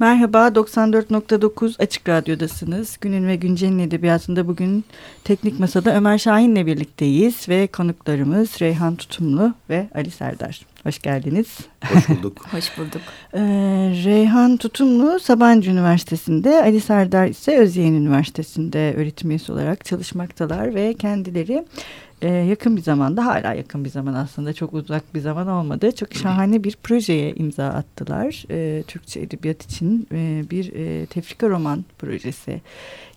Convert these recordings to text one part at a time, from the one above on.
Merhaba, 94.9 Açık Radyo'dasınız. Günün ve Güncel'in edebiyatında bugün Teknik Masa'da Ömer Şahin'le birlikteyiz ve konuklarımız Reyhan Tutumlu ve Ali Serdar. Hoş geldiniz. Hoş bulduk. Hoş bulduk. Ee, Reyhan Tutumlu Sabancı Üniversitesi'nde, Ali Serdar ise Özyeğin Üniversitesi'nde öğretim üyesi olarak çalışmaktalar ve kendileri e, yakın bir zamanda hala yakın bir zaman aslında çok uzak bir zaman olmadı. Çok şahane bir projeye imza attılar. E, Türkçe Edebiyat için e, bir e, tefrika roman projesi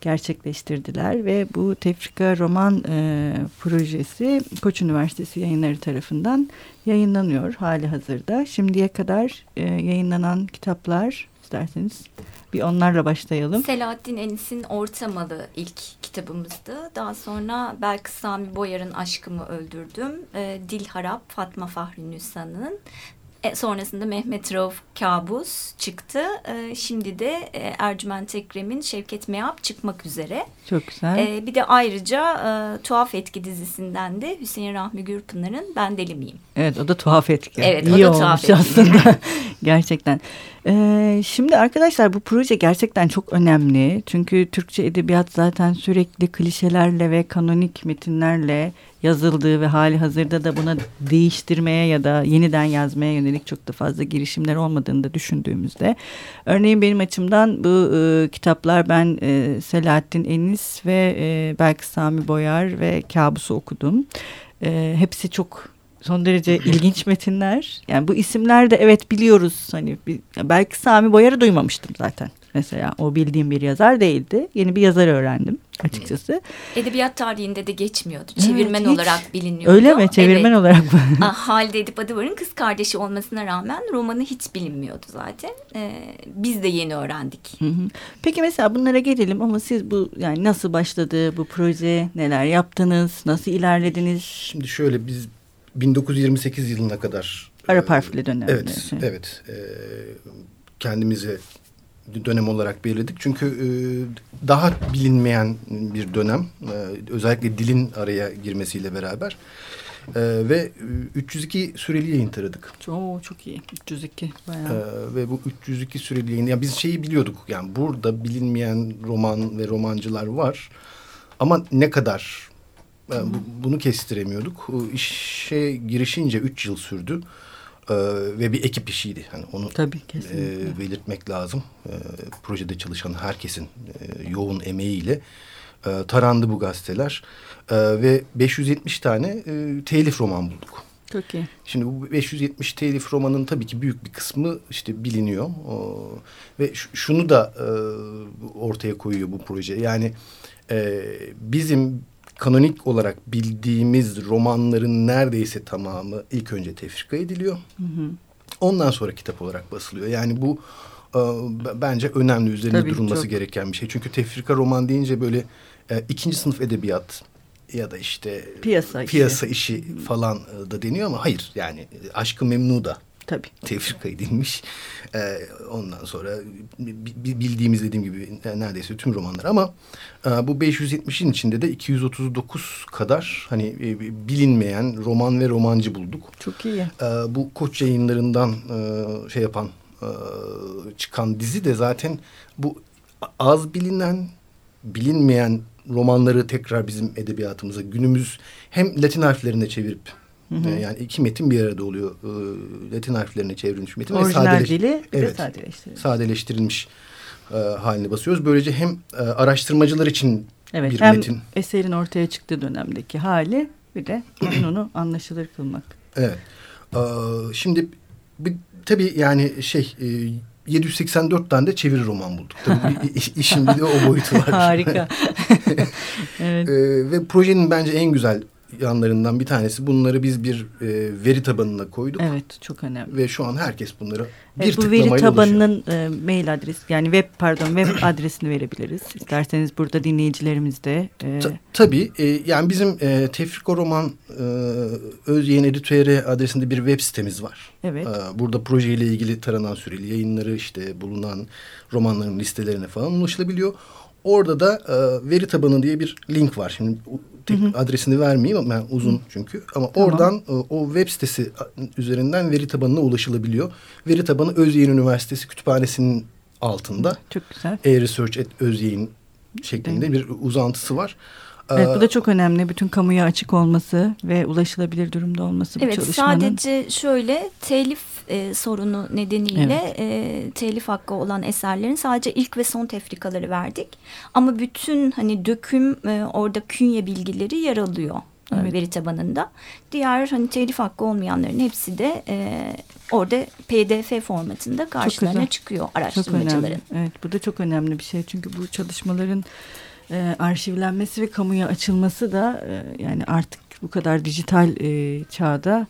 gerçekleştirdiler ve bu tefrika roman e, projesi Koç Üniversitesi yayınları tarafından yayınlanıyor hali hazırda. Şimdiye kadar e, yayınlanan kitaplar isterseniz bir onlarla başlayalım. Selahattin Enis'in Ortamalı ilk kitabımızdı. Daha sonra Belkıs Sami Boyar'ın Aşkımı Öldürdüm. E, Dil Harap Fatma Fahri Nüsan'ın e, sonrasında Mehmet Rauf Kabus çıktı. E, şimdi de e, Ercüment Ekrem'in Şevket Meyap çıkmak üzere. Çok güzel. E, bir de ayrıca e, Tuhaf Etki dizisinden de Hüseyin Rahmi Gürpınar'ın Ben Deli Miyim? Evet o da tuhaf etki. Evet İyi o da olmuş tuhaf etki. aslında. gerçekten. Ee, şimdi arkadaşlar bu proje gerçekten çok önemli. Çünkü Türkçe edebiyat zaten sürekli klişelerle ve kanonik metinlerle yazıldığı ve hali hazırda da buna değiştirmeye ya da yeniden yazmaya yönelik çok da fazla girişimler olmadığını da düşündüğümüzde. Örneğin benim açımdan bu e, kitaplar ben e, Selahattin Enis ve e, belki Sami Boyar ve Kabus'u okudum. E, hepsi çok son derece ilginç metinler. Yani bu isimler de evet biliyoruz. Hani belki Sami Boyar'ı duymamıştım zaten. Mesela o bildiğim bir yazar değildi. Yeni bir yazar öğrendim açıkçası. Edebiyat tarihinde de geçmiyordu. Çevirmen hiç. olarak biliniyordu. Öyle mi? Çevirmen Evet. olarak mı? Ah, Halide Edip Adıvar'ın kız kardeşi olmasına rağmen romanı hiç bilinmiyordu zaten. Ee, biz de yeni öğrendik. Hı hı. Peki mesela bunlara gelelim ama siz bu yani nasıl başladı bu proje? Neler yaptınız? Nasıl ilerlediniz? Şimdi şöyle biz 1928 yılına kadar Arap e, harfli dönemde. Evet, Şey. evet. E, kendimize dönem olarak belirledik. Çünkü e, daha bilinmeyen bir dönem. E, özellikle dilin araya girmesiyle beraber. E, ve e, 302 süreli yayın taradık. Oo, çok iyi. 302 bayağı. Ee, ve bu 302 süreli yayın. Yani biz şeyi biliyorduk. Yani burada bilinmeyen roman ve romancılar var. Ama ne kadar? Yani bu- bunu kestiremiyorduk. İşe girişince üç yıl sürdü. Ee, ve bir ekip işiydi. Yani onu Tabii e, belirtmek lazım. E, projede çalışan herkesin e, yoğun emeğiyle e, tarandı bu gazeteler. E, ve 570 tane e, telif roman bulduk. Çok iyi. Şimdi bu 570 telif romanın tabii ki büyük bir kısmı işte biliniyor. O, ve şunu da e, ortaya koyuyor bu proje. Yani e, bizim kanonik olarak bildiğimiz romanların neredeyse tamamı ilk önce tefrika ediliyor. Ondan sonra kitap olarak basılıyor. Yani bu e, bence önemli üzerinde Tabii, durulması çok. gereken bir şey. Çünkü tefrika roman deyince böyle e, ikinci sınıf edebiyat ya da işte Piyasa işi. piyasa işi falan e, da deniyor ama hayır yani e, Aşkı Memnu da Tabii. tefrika edilmiş. E, ondan sonra bi- bi- bildiğimiz dediğim gibi neredeyse tüm romanlar ama e, bu 570'in içinde de 239 kadar hani e, bilinmeyen roman ve romancı bulduk. Çok iyi. E, bu Koç yayınlarından e, şey yapan e, çıkan dizi de zaten bu az bilinen bilinmeyen romanları tekrar bizim edebiyatımıza günümüz hem Latin harflerine çevirip e, yani iki metin bir arada oluyor. E, Latin harflerine çevrilmiş metin Orijinal sadeleş- dili bir de Evet. sadeleştirilmiş. sadeleştirilmiş e, haline basıyoruz. Böylece hem e, araştırmacılar için Evet, bir hem metin. eserin ortaya çıktığı dönemdeki hali bir de bugün onu anlaşılır kılmak. Evet. Ee, şimdi bir, tabii yani şey e, 784 tane de çeviri roman bulduk. Tabii işin bir de o boyutu var. Harika. evet. Ee, ve projenin bence en güzel yanlarından bir tanesi bunları biz bir e, veri tabanına koyduk. Evet çok önemli. Ve şu an herkes bunları bir Evet, bu veri tabanının e, mail adresi yani web pardon web adresini verebiliriz. İsterseniz burada dinleyicilerimiz de e, Ta- tabii e, yani bizim e, Tefriko Roman e, Özyeğin Editörü adresinde bir web sitemiz var. evet Ee, Burada projeyle ilgili taranan süreli yayınları işte bulunan romanların listelerine falan ulaşılabiliyor. Orada da e, veri tabanı diye bir link var. Şimdi tek adresini vermeyeyim ama ben uzun çünkü. Ama Tamam. oradan e, o web sitesi üzerinden veri tabanına ulaşılabiliyor. Veri tabanı Özyeğin Üniversitesi Kütüphanesi'nin altında. Çok güzel. E-Research et Özyeğin şeklinde bir uzantısı var. Evet bu da çok önemli. Bütün kamuya açık olması ve ulaşılabilir durumda olması evet, bu çalışmanın. Sadece şöyle telif e, sorunu nedeniyle evet. e, telif hakkı olan eserlerin sadece ilk ve son tefrikaları verdik. Ama bütün hani döküm e, orada künye bilgileri yer alıyor. E, evet. veri tabanında. Diğer hani telif hakkı olmayanların hepsi de e, orada PDF formatında karşılarına çıkıyor araştırmacıların. Evet bu da çok önemli bir şey. Çünkü bu çalışmaların e, arşivlenmesi ve kamuya açılması da e, yani artık bu kadar dijital e, çağda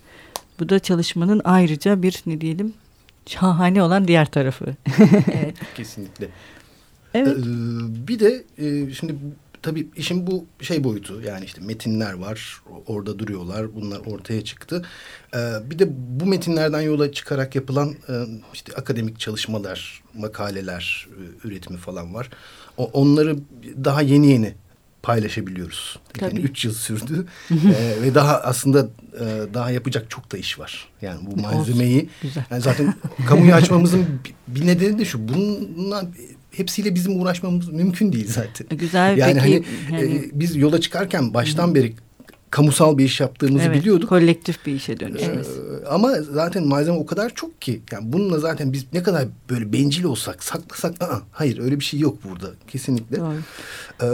bu da çalışmanın ayrıca bir ne diyelim şahane olan diğer tarafı. evet. Kesinlikle. Evet. Ee, bir de e, şimdi tabii işin bu şey boyutu yani işte metinler var orada duruyorlar bunlar ortaya çıktı. Ee, bir de bu metinlerden yola çıkarak yapılan e, işte akademik çalışmalar, makaleler e, üretimi falan var. O, onları daha yeni yeni paylaşabiliyoruz. Tabii. Yani üç yıl sürdü ee, ve daha aslında e, daha yapacak çok da iş var. Yani bu malzemeyi yani zaten kamuya açmamızın bir nedeni de şu. Bununla hepsiyle bizim uğraşmamız mümkün değil zaten. Güzel yani peki. Hani, yani... E, biz yola çıkarken baştan beri kamusal bir iş yaptığımızı evet, biliyorduk. Kolektif bir işe dönüşümüz. Ee, ama zaten malzeme o kadar çok ki yani bununla zaten biz ne kadar böyle bencil olsak saklasak aa, hayır öyle bir şey yok burada kesinlikle. Doğru. Ee,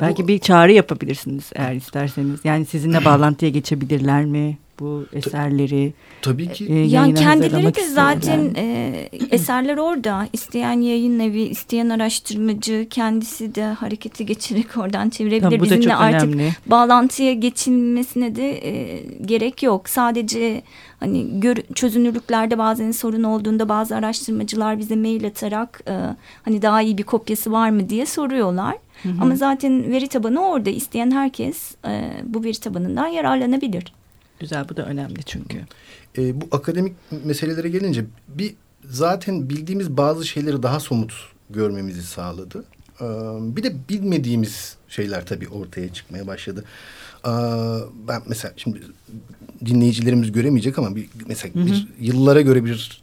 Belki o, bir çağrı yapabilirsiniz eğer isterseniz. Yani sizinle bağlantıya geçebilirler mi? Bu eserleri. Tabii ki. E, yani kendileri de zaten e, eserler orada. İsteyen yayın evi, isteyen araştırmacı kendisi de hareketi geçirerek oradan çevirebilir. Tabii, Bizimle artık önemli. bağlantıya geçilmesine de e, gerek yok. Sadece hani gör, çözünürlüklerde bazen sorun olduğunda bazı araştırmacılar bize mail atarak e, hani daha iyi bir kopyası var mı diye soruyorlar. Hı hı. Ama zaten veri tabanı orada. İsteyen herkes e, bu veri tabanından yararlanabilir. Güzel bu da önemli çünkü. E, bu akademik meselelere gelince bir zaten bildiğimiz bazı şeyleri daha somut görmemizi sağladı. Ee, bir de bilmediğimiz şeyler tabii ortaya çıkmaya başladı. Ee, ben mesela şimdi dinleyicilerimiz göremeyecek ama bir mesela hı hı. bir yıllara göre bir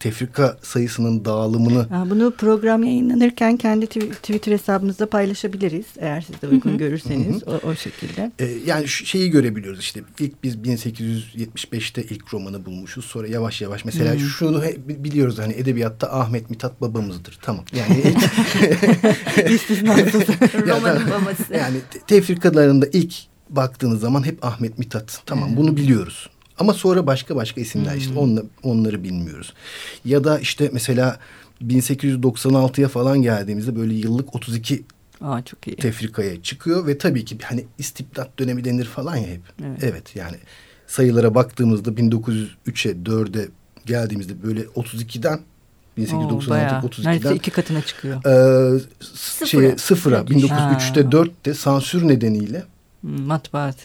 tefrika sayısının dağılımını... bunu program yayınlanırken kendi Twitter hesabımızda paylaşabiliriz. Eğer siz de uygun görürseniz o, o şekilde. Ee, yani şu şeyi görebiliyoruz işte ilk biz 1875'te ilk romanı bulmuşuz. Sonra yavaş yavaş mesela şunu biliyoruz hani edebiyatta Ahmet Mithat babamızdır. Tamam yani ilk... Romanın babası. Yani tefrikalarında ilk baktığınız zaman hep Ahmet Mithat. Tamam bunu biliyoruz. Ama sonra başka başka isimler hmm. işte onla, onları bilmiyoruz. Ya da işte mesela 1896'ya falan geldiğimizde böyle yıllık 32 Aa, çok iyi. tefrikaya çıkıyor ve tabii ki hani istibdat dönemi denir falan ya hep. Evet, evet yani sayılara baktığımızda 1903'e 4'e geldiğimizde böyle 32'den 1896 32'den neredeyse iki katına çıkıyor. E, sıfıra. Şey, sıfıra 1903'te 4'te sansür nedeniyle hmm, matbaat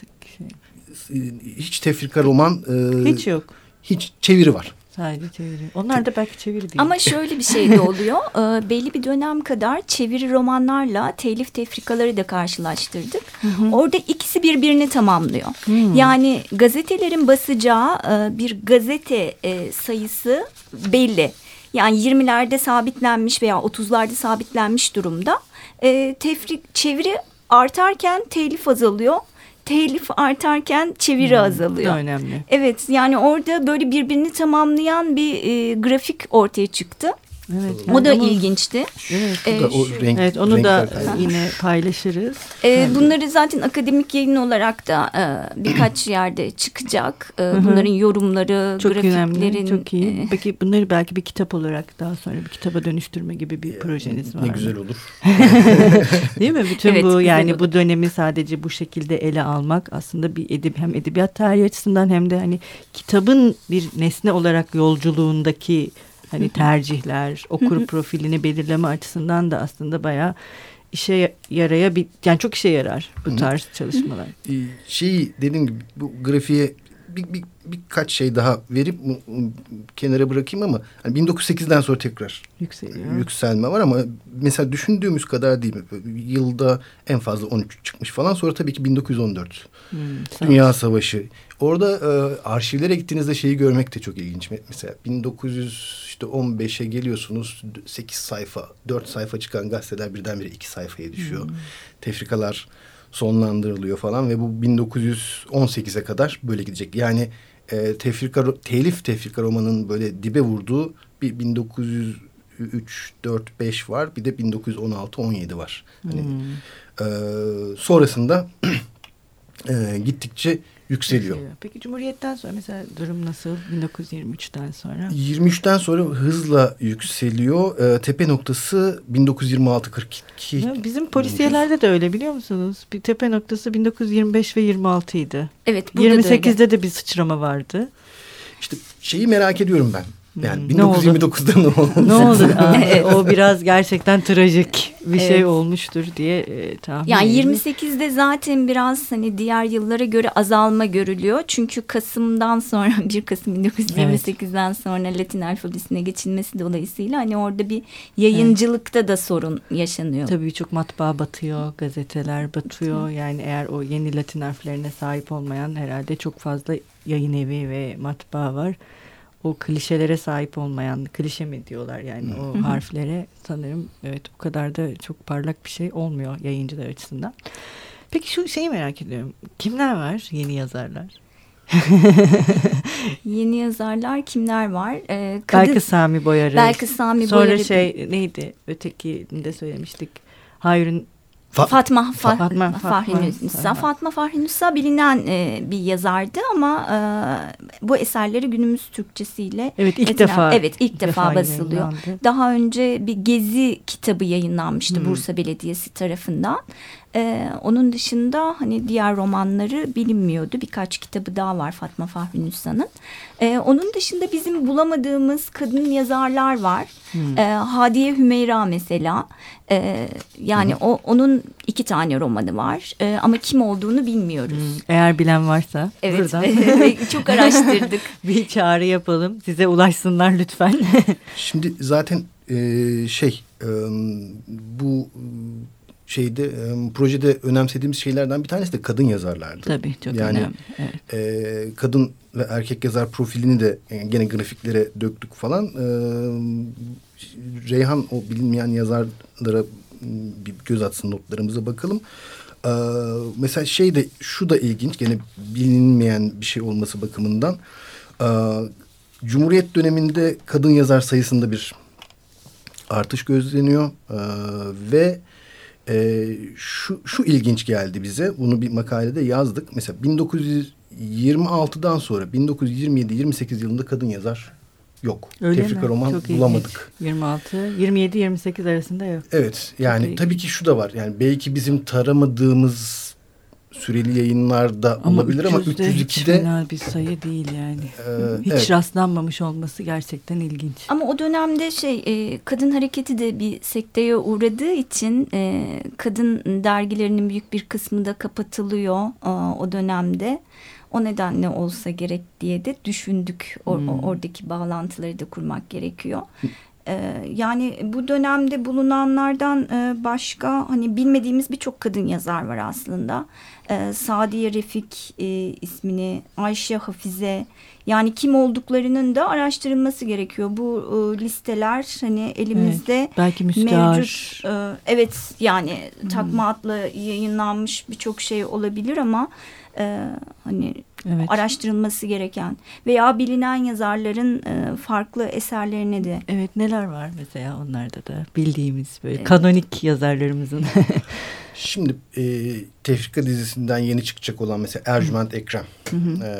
hiç tefrika roman e, hiç yok. Hiç çeviri var. Sadece çeviri. Onlar da belki çeviri değil. Ama şöyle bir şey de oluyor. e, belli bir dönem kadar çeviri romanlarla telif tefrikaları da karşılaştırdık. Hı hı. Orada ikisi birbirini tamamlıyor. Hı. Yani gazetelerin basacağı e, bir gazete e, sayısı belli. Yani 20'lerde sabitlenmiş veya 30'larda sabitlenmiş durumda. E, tefrik çeviri artarken telif azalıyor telif artarken çeviri hmm, azalıyor. Önemli. Evet yani orada böyle birbirini tamamlayan bir e, grafik ortaya çıktı. Evet, yani o da ama, ilginçti. Evet, ee, da o renk, evet onu da yine paylaşırız. Ee, bunları zaten akademik yayın olarak da e, birkaç yerde çıkacak. E, bunların yorumları, çok grafiklerin. Önemli, çok iyi. E, Peki bunları belki bir kitap olarak daha sonra bir kitaba dönüştürme gibi bir projeniz var Ne güzel olur. Değil mi? Bütün evet, bu yani olur. bu dönemi sadece bu şekilde ele almak aslında bir edip hem edebiyat tarihi açısından hem de hani kitabın bir nesne olarak yolculuğundaki Hani tercihler, okur profilini belirleme açısından da aslında bayağı işe yarayabilir. Yani çok işe yarar bu tarz çalışmalar. Şey dediğim gibi bu grafiğe bir, bir, birkaç şey daha verip kenara bırakayım ama hani 1908'den sonra tekrar Yükseliyor. yükselme var ama mesela düşündüğümüz kadar değil mi? Yılda en fazla 13 çıkmış falan. Sonra tabii ki 1914. Hmm, Dünya Savaşı. Orada e, arşivlere gittiğinizde şeyi görmek de çok ilginç. Mesela 1915'e geliyorsunuz 8 sayfa, 4 sayfa çıkan gazeteler birdenbire 2 sayfaya düşüyor. Hmm. Tefrikalar sonlandırılıyor falan ve bu 1918'e kadar böyle gidecek. Yani e, tefrika, telif tefrika romanın böyle dibe vurduğu bir 1903, 4, 5 var. Bir de 1916, 17 var. Hani, hmm. e, sonrasında e, gittikçe yükseliyor. Peki Cumhuriyet'ten sonra mesela durum nasıl 1923'ten sonra? 23'ten sonra hızla yükseliyor. E, tepe noktası 1926-42. Bizim polisiyelerde de öyle biliyor musunuz? Bir tepe noktası 1925 ve 26 idi. Evet. 28'de de bir sıçrama vardı. İşte şeyi merak ediyorum ben. Yani hmm, 1929'da ne oldu? Ne oldu? Aa, o biraz gerçekten trajik bir şey evet. şey olmuştur diye e, tahmin Yani 28'de zaten biraz hani diğer yıllara göre azalma görülüyor. Çünkü Kasım'dan sonra 1 Kasım 1928'den evet. sonra Latin alfabesine geçilmesi dolayısıyla hani orada bir yayıncılıkta evet. da sorun yaşanıyor. Tabii çok matbaa batıyor, gazeteler batıyor. Yani eğer o yeni Latin harflerine sahip olmayan herhalde çok fazla yayın evi ve matbaa var o klişelere sahip olmayan klişe mi diyorlar yani o harflere sanırım evet o kadar da çok parlak bir şey olmuyor yayıncılar açısından. Peki şu şeyi merak ediyorum. Kimler var yeni yazarlar? yeni yazarlar kimler var? Ee, kadın, belki Sami Boyarı. Belki Sami Sonra Boyarı. Sonra şey neydi? Öteki de söylemiştik. Hayrun Fa Fatma, Fa Fatma Fahri Nüsa. Fatma Fahri Nüsa bilinen e, bir yazardı ama e, bu eserleri günümüz Türkçesiyle Evet ilk etinen, defa. Evet ilk, defa, defa basılıyor. Daha önce bir gezi kitabı yayınlanmıştı hmm. Bursa Belediyesi tarafından. Ee, onun dışında hani diğer romanları bilinmiyordu. Birkaç kitabı daha var Fatma Fahri Nüsa'nın. Ee, onun dışında bizim bulamadığımız kadın yazarlar var. Hmm. Ee, Hadiye Hümeyra mesela. Ee, yani hmm. o onun iki tane romanı var. Ee, ama kim olduğunu bilmiyoruz. Hmm. Eğer bilen varsa evet, buradan. çok araştırdık. Bir çağrı yapalım. Size ulaşsınlar lütfen. Şimdi zaten e, şey e, bu şeyde e, projede önemsediğimiz şeylerden bir tanesi de kadın yazarlardı. Tabii çok yani, önemli. Evet. E, kadın ve erkek yazar profilini de e, gene grafiklere döktük falan. E, Reyhan o bilinmeyen yazarlara bir göz atsın notlarımıza bakalım. E, mesela şey de şu da ilginç gene bilinmeyen bir şey olması bakımından. E, Cumhuriyet döneminde kadın yazar sayısında bir artış gözleniyor e, ve e, şu, şu ilginç geldi bize. Bunu bir makalede yazdık. Mesela 1926'dan sonra 1927-28 yılında kadın yazar yok. Öyle Tefrika mi? roman Çok bulamadık. Ilginç. 26, 27-28 arasında yok. Evet yani Çok tabii ilginç. ki şu da var. Yani belki bizim taramadığımız süreli yayınlarda ama olabilir ama 302'de hiç fena bir sayı değil yani. E, hiç evet. rastlanmamış olması gerçekten ilginç. Ama o dönemde şey e, kadın hareketi de bir sekteye uğradığı için e, kadın dergilerinin büyük bir kısmı da kapatılıyor e, o dönemde. O nedenle olsa gerek diye de düşündük. O, hmm. Oradaki bağlantıları da kurmak gerekiyor. Ee, yani bu dönemde bulunanlardan e, başka hani bilmediğimiz birçok kadın yazar var aslında. Ee, Sadiye Refik e, ismini, Ayşe Hafize yani kim olduklarının da araştırılması gerekiyor. Bu e, listeler hani elimizde evet, belki mevcut. evet yani hmm. takma adlı yayınlanmış birçok şey olabilir ama hani evet. araştırılması gereken veya bilinen yazarların e, farklı eserlerine de. Evet neler var mesela onlarda da bildiğimiz böyle evet. kanonik yazarlarımızın. Şimdi e, Tefrika dizisinden yeni çıkacak olan mesela Ercüment Ekrem. Hı hı. E,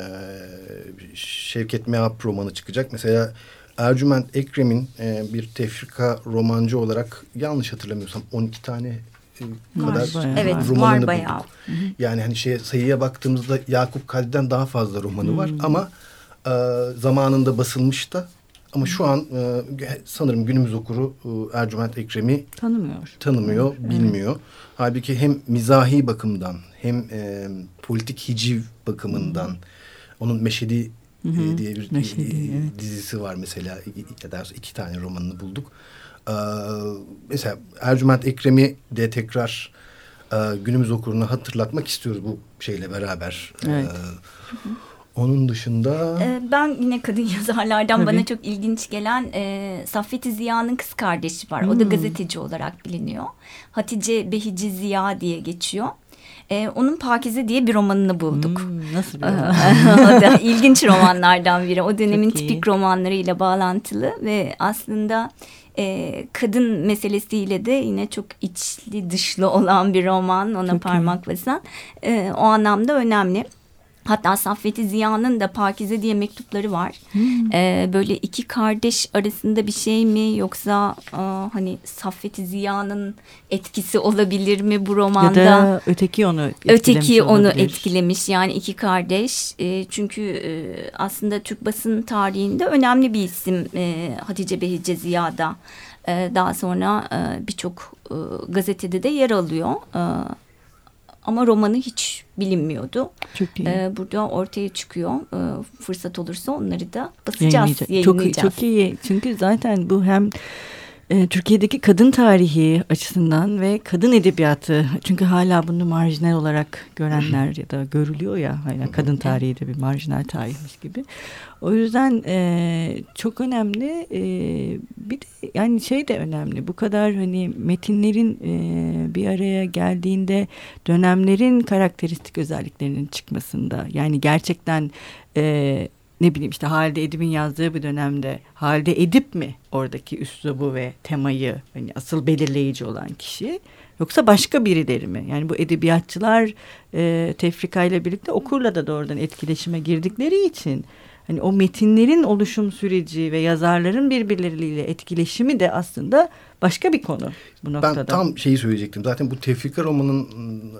Şevket Mehap romanı çıkacak. Mesela Ercüment Ekrem'in e, bir tefrika romancı olarak yanlış hatırlamıyorsam 12 tane kadar var, evet, romanını var bayağı. bulduk. Yani hani şey sayıya baktığımızda Yakup Kadri'den daha fazla romanı hmm. var ama e, zamanında basılmış da ama şu an e, sanırım günümüz okuru e, Ercüment Ekrem'i tanımıyor. Tanımıyor, evet. bilmiyor. Halbuki hem mizahi bakımdan hem e, politik hiciv bakımından Onun Meşedi Hı hı. e, diye bir Meşedi, e, evet. dizisi var mesela. Ya da iki tane romanını bulduk. Ee, mesela Ercüment Ekrem'i de tekrar e, günümüz okuruna hatırlatmak istiyoruz bu şeyle beraber. Evet. Ee, onun dışında... Ee, Ben yine kadın yazarlardan Tabii. bana çok ilginç gelen e, Saffet Ziya'nın kız kardeşi var. O da Hmm. gazeteci olarak biliniyor. Hatice Behici Ziya diye geçiyor. E, onun Pakize diye bir romanını bulduk. Hmm, nasıl bir o da ilginç romanlardan biri. O dönemin iyi. tipik romanlarıyla bağlantılı ve aslında e, kadın meselesiyle de yine çok içli dışlı olan bir roman. Ona Çok iyi. parmak basan. E, o anlamda önemli. Hatta Saffeti Ziya'nın da Pakize diye mektupları var. Hmm. E, böyle iki kardeş arasında bir şey mi yoksa aa, hani Saffeti Ziya'nın etkisi olabilir mi bu romanda? Ya da öteki onu etkilemiş Öteki onu olabilir. etkilemiş yani iki kardeş E, çünkü e, aslında Türk basın tarihinde önemli bir isim e, Hatice Behice Ziya'da E, daha sonra e, birçok e, gazetede de yer alıyor E, ama romanı hiç bilinmiyordu Çok iyi. E, burada ortaya çıkıyor E, fırsat olursa onları da basacağız yayınlayacağız. Çok, çok iyi. Çünkü zaten bu hem e, Türkiye'deki kadın tarihi açısından ve kadın edebiyatı çünkü hala bunu marjinal olarak görenler ya da görülüyor ya hala kadın tarihi de bir marjinal tarihmiş gibi. O yüzden e, çok önemli. E, bir de yani şey de önemli. Bu kadar hani metinlerin e, bir araya geldiğinde dönemlerin karakteristik özelliklerinin çıkmasında yani gerçekten e, ne bileyim işte Halide Edip'in yazdığı bir dönemde Halide Edip mi oradaki üslubu ve temayı hani asıl belirleyici olan kişi yoksa başka birileri mi? Yani bu edebiyatçılar e, tefrika ile birlikte okurla da doğrudan etkileşime girdikleri için hani o metinlerin oluşum süreci ve yazarların birbirleriyle etkileşimi de aslında başka bir konu bu noktada. Ben tam şeyi söyleyecektim. Zaten bu tefrika romanın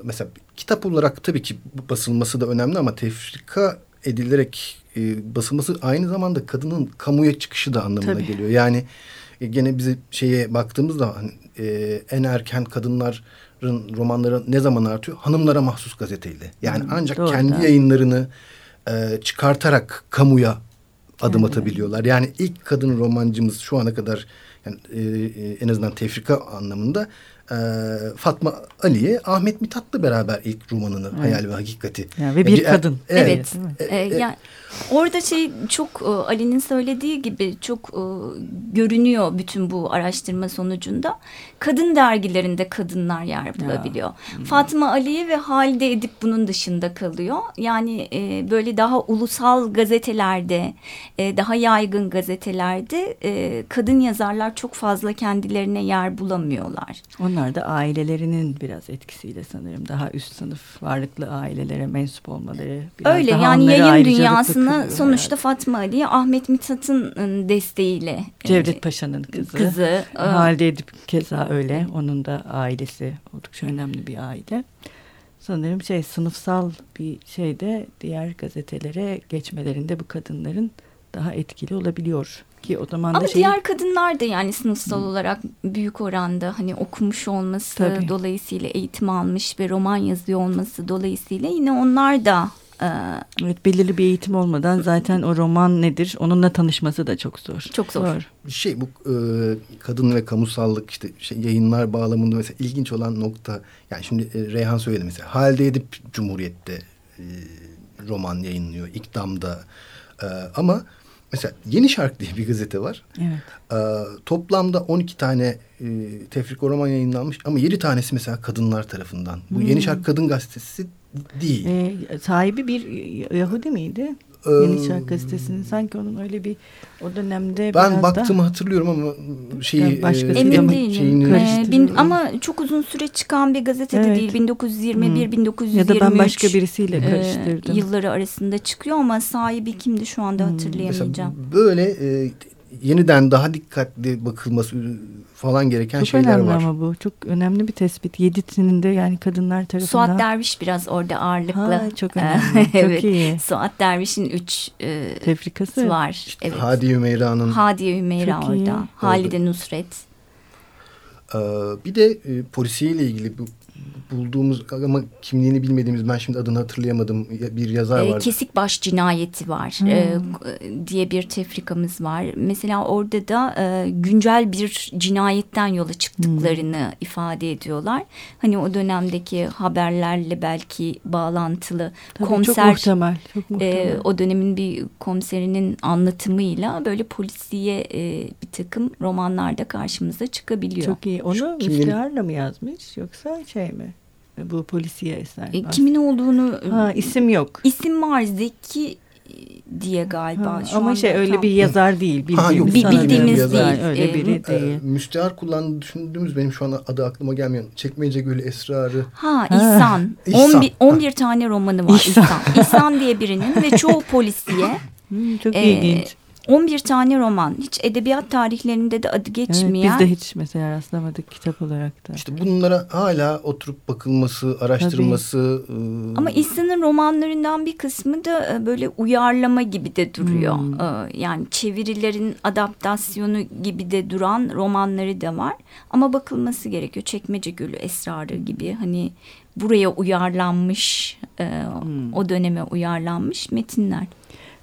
mesela kitap olarak tabii ki basılması da önemli ama tefrika edilerek e, basılması aynı zamanda kadının kamuya çıkışı da anlamına Tabii. geliyor. Yani e, gene bize şeye baktığımızda hani, e, en erken kadınların romanları ne zaman artıyor? Hanımlara mahsus gazeteyle. Yani Hmm, ancak doğru kendi da. yayınlarını e, çıkartarak kamuya adım Yani. atabiliyorlar. Yani ilk kadın romancımız şu ana kadar yani, e, e, en azından tefrika anlamında e, Fatma Ali'ye Ahmet Mithat'la beraber ilk romanını Evet. Hayal ve Hakikati. Yani ve bir e, kadın. Evet. mi? Ee, E, e, yani orada şey çok e, Ali'nin söylediği gibi çok e, görünüyor bütün bu araştırma sonucunda. Kadın dergilerinde kadınlar yer bulabiliyor. Fatma Ali ve Halide Edip bunun dışında kalıyor. Yani e, böyle daha ulusal gazetelerde, e, daha yaygın gazetelerde e, kadın yazarlar çok fazla kendilerine yer bulamıyorlar. Onlar da ailelerinin biraz etkisiyle sanırım daha üst sınıf varlıklı ailelere mensup olmaları. biraz Öyle daha yani yayın kılıyor sonuçta herhalde. Fatma Ali Ahmet Mithat'ın ıı, desteğiyle Cevdet Paşa'nın kızı. kızı e, Halide Edip keza öyle. Onun da ailesi oldukça önemli bir aile. Sanırım şey sınıfsal bir şeyde diğer gazetelere geçmelerinde bu kadınların daha etkili olabiliyor ki o zaman da ama şey diğer kadınlar da yani sınıfsal olarak büyük oranda hani okumuş olması Tabii. dolayısıyla eğitim almış ve roman yazıyor olması dolayısıyla yine onlar da e, evet, belirli bir eğitim olmadan zaten o roman nedir onunla tanışması da çok zor. Çok zor. şey bu e, kadın ve kamusallık işte şey, yayınlar bağlamında mesela ilginç olan nokta yani şimdi e, Reyhan söyledi mesela Halide Edip Cumhuriyet'te e, roman yayınlıyor İkdam'da E, ama mesela Yeni Şark diye bir gazete var. Evet. E, toplamda 12 tane e, tefrika roman yayınlanmış ama 7 tanesi mesela kadınlar tarafından. Bu Hmm. Yeni Şark Kadın Gazetesi değil. Ee, sahibi bir Yahudi miydi? Ee, Yeni Şark Gazetesi'nin sanki onun öyle bir o dönemde Ben biraz baktığımı da hatırlıyorum ama şeyi başkası e, emin Ama değilim. şeyini- E, bin, ama çok uzun süre çıkan bir gazete de Evet. değil 1921 Hmm. 1923 ya da ben başka birisiyle e, karıştırdım. yılları arasında çıkıyor ama sahibi kimdi şu anda Hmm. hatırlayamayacağım. Mesela böyle e, yeniden daha dikkatli bakılması falan gereken Çok şeyler önemli var. ama bu. Çok önemli bir tespit. Yedisinin de yani kadınlar tarafından. Suat Derviş biraz orada ağırlıklı. Ha, çok önemli. Çok evet. iyi. Suat Derviş'in üç e, Tefrikası. var. evet. Hadi Ümeyra'nın Hadiye Ümeyra Çok iyi. orada. Halide Nusret. e, bir de e, polisiyle ilgili bu bulduğumuz ama kimliğini bilmediğimiz ben şimdi adını hatırlayamadım bir yazar var. Kesik baş cinayeti var hmm. e, diye bir tefrikamız var. Mesela orada da e, güncel bir cinayetten yola çıktıklarını hmm. ifade ediyorlar. Hani o dönemdeki haberlerle belki bağlantılı Tabii komiser çok muhtemel, çok muhtemel. E, o dönemin bir komiserinin anlatımıyla böyle polisiye e, bir takım romanlarda karşımıza çıkabiliyor. Çok iyi. Onu Kimliğin... mı yazmış yoksa şey mi? bu polisiye eser. E, kimin olduğunu ha, isim yok. İsim var Zeki diye galiba. Ha, Şu ama şey öyle tam... bir yazar değil. Bildiğimiz, ha, yok, bildiğimiz yazar. değil. Öyle biri ee, değil. E, müstehar kullandığını düşündüğümüz benim şu an adı aklıma gelmiyor. Çekmece Gölü Esrarı. Ha İhsan. İhsan. 11, 11 tane romanı var İhsan. İhsan. İhsan diye birinin ve çoğu polisiye. Hmm, çok e, ilginç. 11 tane roman. Hiç edebiyat tarihlerinde de adı geçmeyen. Evet, biz de hiç mesela rastlamadık kitap olarak da. İşte bunlara hala oturup bakılması, araştırılması. Tabii. E... Ama İhsan'ın romanlarından bir kısmı da e, böyle uyarlama gibi de duruyor. Hmm. E, yani çevirilerin adaptasyonu gibi de duran romanları da var. Ama bakılması gerekiyor. Çekmece Gölü Esrarı gibi hani buraya uyarlanmış, e, hmm. o döneme uyarlanmış metinler.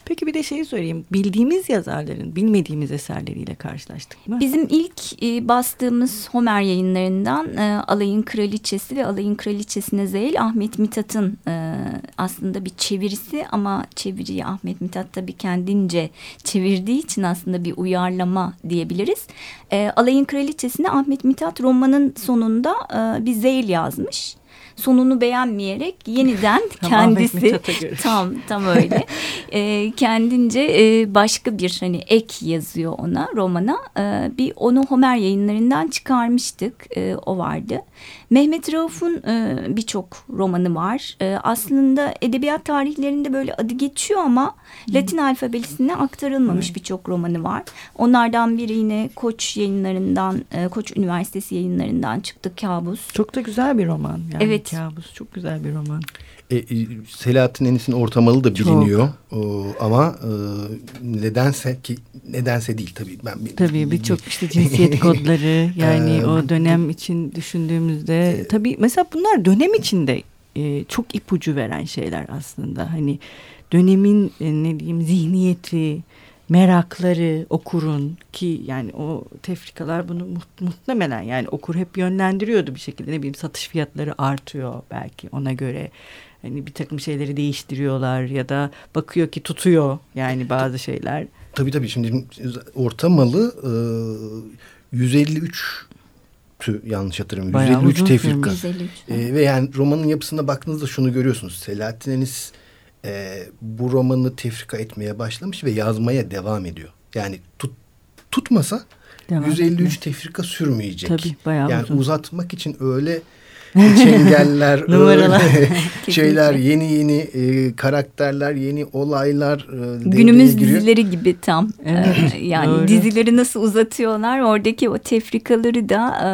Peki bir de şeyi söyleyeyim. Bildiğimiz yazarların bilmediğimiz eserleriyle karşılaştık mı? Bizim ilk e, bastığımız Homer yayınlarından e, Alayın Kraliçesi ve Alayın Kraliçesine Zeyl Ahmet Mithat'ın e, aslında bir çevirisi ama çeviriyi Ahmet Mithat tabii kendince çevirdiği için aslında bir uyarlama diyebiliriz. E, Alayın Kraliçesine Ahmet Mithat romanın sonunda e, bir Zeyl yazmış sonunu beğenmeyerek yeniden kendisi tam tam öyle e, kendince e, başka bir hani ek yazıyor ona romana e, bir onu Homer yayınlarından çıkarmıştık e, o vardı Mehmet Rauf'un e, birçok romanı var. E, aslında edebiyat tarihlerinde böyle adı geçiyor ama Latin alfabesine aktarılmamış birçok romanı var. Onlardan biri yine Koç yayınlarından, e, Koç Üniversitesi yayınlarından çıktı Kabus. Çok da güzel bir roman. Yani evet. Kabus çok güzel bir roman. E, e, Selahattin Enis'in ortamalı da biliniyor. O, ama e, nedense ki nedense değil tabii. Ben Tabii birçok işte cinsiyet kodları yani o dönem için düşündüğümüzde tabii mesela bunlar dönem içinde e, çok ipucu veren şeyler aslında. Hani dönemin e, ne diyeyim zihniyeti, merakları okurun ki yani o tefrikalar bunu muhtemelen yani okur hep yönlendiriyordu bir şekilde ne bileyim satış fiyatları artıyor belki ona göre hani bir takım şeyleri değiştiriyorlar ya da bakıyor ki tutuyor yani bazı şeyler. Tabii tabii şimdi orta malı e, 153 tü yanlış hatırlamıyorum. Bayağı 153 tefrika. 153. E, ve yani romanın yapısına baktığınızda şunu görüyorsunuz. Selahattin Enis e, bu romanı tefrika etmeye başlamış ve yazmaya devam ediyor. Yani tut, tutmasa devam 153 etmez. tefrika sürmeyecek. Tabii bayağı Yani uzun. uzatmak için öyle çengeller, numaralar, şeyler, yeni yeni e, karakterler, yeni olaylar e, günümüz giriyor. dizileri gibi tam. Evet, e, yani doğru. dizileri nasıl uzatıyorlar, oradaki o tefrikaları da e,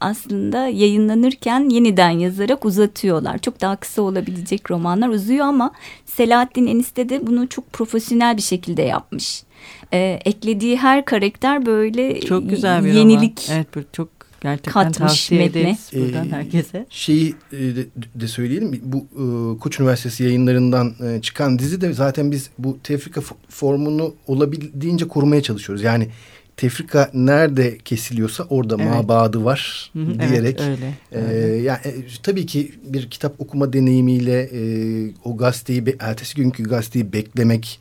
aslında yayınlanırken yeniden yazarak uzatıyorlar. Çok daha kısa olabilecek romanlar uzuyor ama Selahattin Eniste de bunu çok profesyonel bir şekilde yapmış. E, eklediği her karakter böyle çok güzel bir yenilik. Roman. Evet, çok Gerçekten katmış tavsiye metne. ederiz buradan ee, herkese. Şeyi e, de, de söyleyelim. Bu e, Koç Üniversitesi yayınlarından e, çıkan dizi de zaten biz bu tefrika formunu olabildiğince korumaya çalışıyoruz. Yani tefrika nerede kesiliyorsa orada evet. mabadı var diyerek. Evet, öyle. E, yani e, tabii ki bir kitap okuma deneyimiyle e, o gazeteyi ertesi günkü gazeteyi beklemek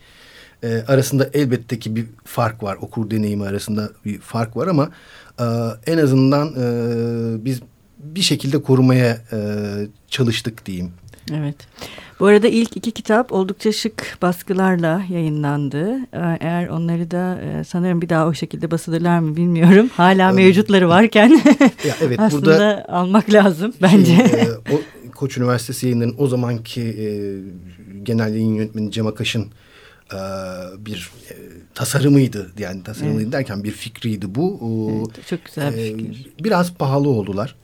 e, arasında elbette ki bir fark var. Okur deneyimi arasında bir fark var ama e, en azından e, biz bir şekilde korumaya e, çalıştık diyeyim. Evet. Bu arada ilk iki kitap oldukça şık baskılarla yayınlandı. E, eğer onları da e, sanırım bir daha o şekilde basılırlar mı bilmiyorum. Hala mevcutları varken ya evet, aslında burada almak lazım şey, bence. Şey, o Koç Üniversitesi yayınlarının o zamanki e, genel yayın yönetmeni Cem Akaş'ın bir e, tasarımıydı yani tasarımıydı evet. derken bir fikriydi bu. Evet, çok güzel bir e, fikir. Biraz pahalı oldular.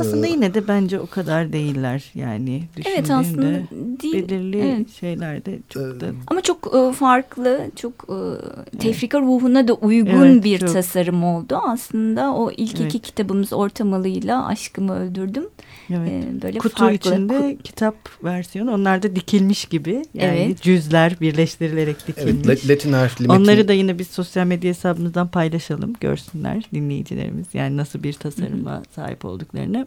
Aslında yine de bence o kadar değiller yani. Evet aslında değil. Belirli evet. şeylerde çok ee, da. Ama çok e, farklı, çok e, tefrika evet. ruhuna da uygun evet, bir çok. tasarım oldu. Aslında o ilk evet. iki kitabımız ortamalıyla Aşkımı Öldürdüm. Evet. Ee, böyle Kutu farklı. içinde kitap versiyonu. Onlar da dikilmiş gibi. Yani evet. cüzler birleştirilerek dikilmiş. Evet, Latin harfli Onları da yine biz sosyal medya hesabımızdan paylaşalım. Görsünler dinleyicilerimiz. Yani nasıl bir tasarıma Hı -hı. sahip olduklarını.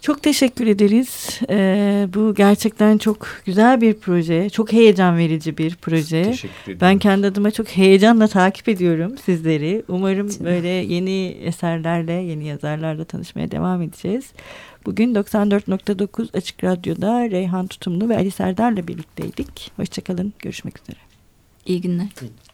Çok teşekkür ederiz. Ee, bu gerçekten çok güzel bir proje. Çok heyecan verici bir proje. Teşekkür ederim. Ben kendi adıma çok heyecanla takip ediyorum sizleri. Umarım böyle yeni eserlerle, yeni yazarlarla tanışmaya devam edeceğiz. Bugün 94.9 Açık Radyo'da Reyhan Tutumlu ve Ali Serdar'la birlikteydik. Hoşçakalın. Görüşmek üzere. İyi günler. İyi.